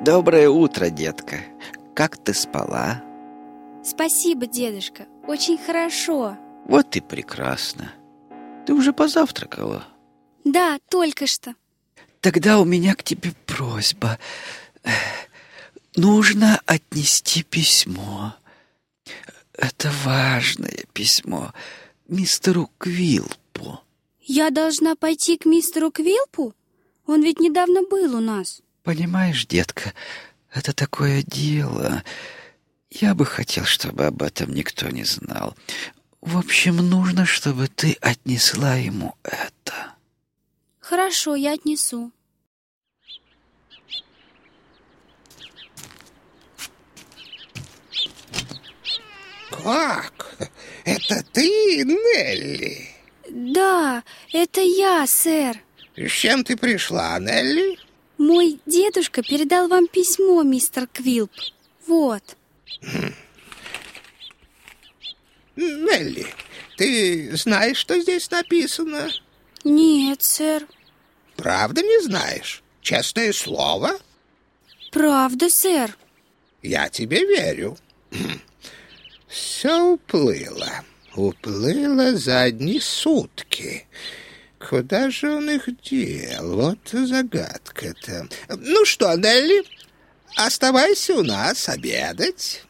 Доброе утро, детка. Как ты спала? Спасибо, дедушка. Очень хорошо. Вот и прекрасно. Ты уже позавтракала? Да, только что. Тогда у меня к тебе просьба. Нужно отнести письмо. Это важное письмо мистеру Квилпу. Я должна пойти к мистеру Квилпу? Он ведь недавно был у нас. Понимаешь, детка, это такое дело. Я бы хотел, чтобы об этом никто не знал. В общем, нужно, чтобы ты отнесла ему это. Хорошо, я отнесу. Как? Это ты, Нелли? Да, это я, сэр. С чем ты пришла, Нелли? Мой дедушка передал вам письмо, мистер Квилп. Вот. Нелли, ты знаешь, что здесь написано? Нет, сэр. Правда не знаешь? Честное слово? Правда, сэр. Я тебе верю. Все уплыло. Уплыло за одни сутки. Куда же он их дел? Вот загадка-то. Ну что, Нелли, оставайся у нас обедать.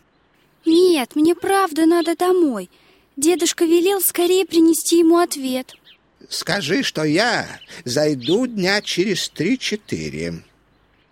Нет, мне правда надо домой. Дедушка велел скорее принести ему ответ. Скажи, что я зайду дня через три-четыре.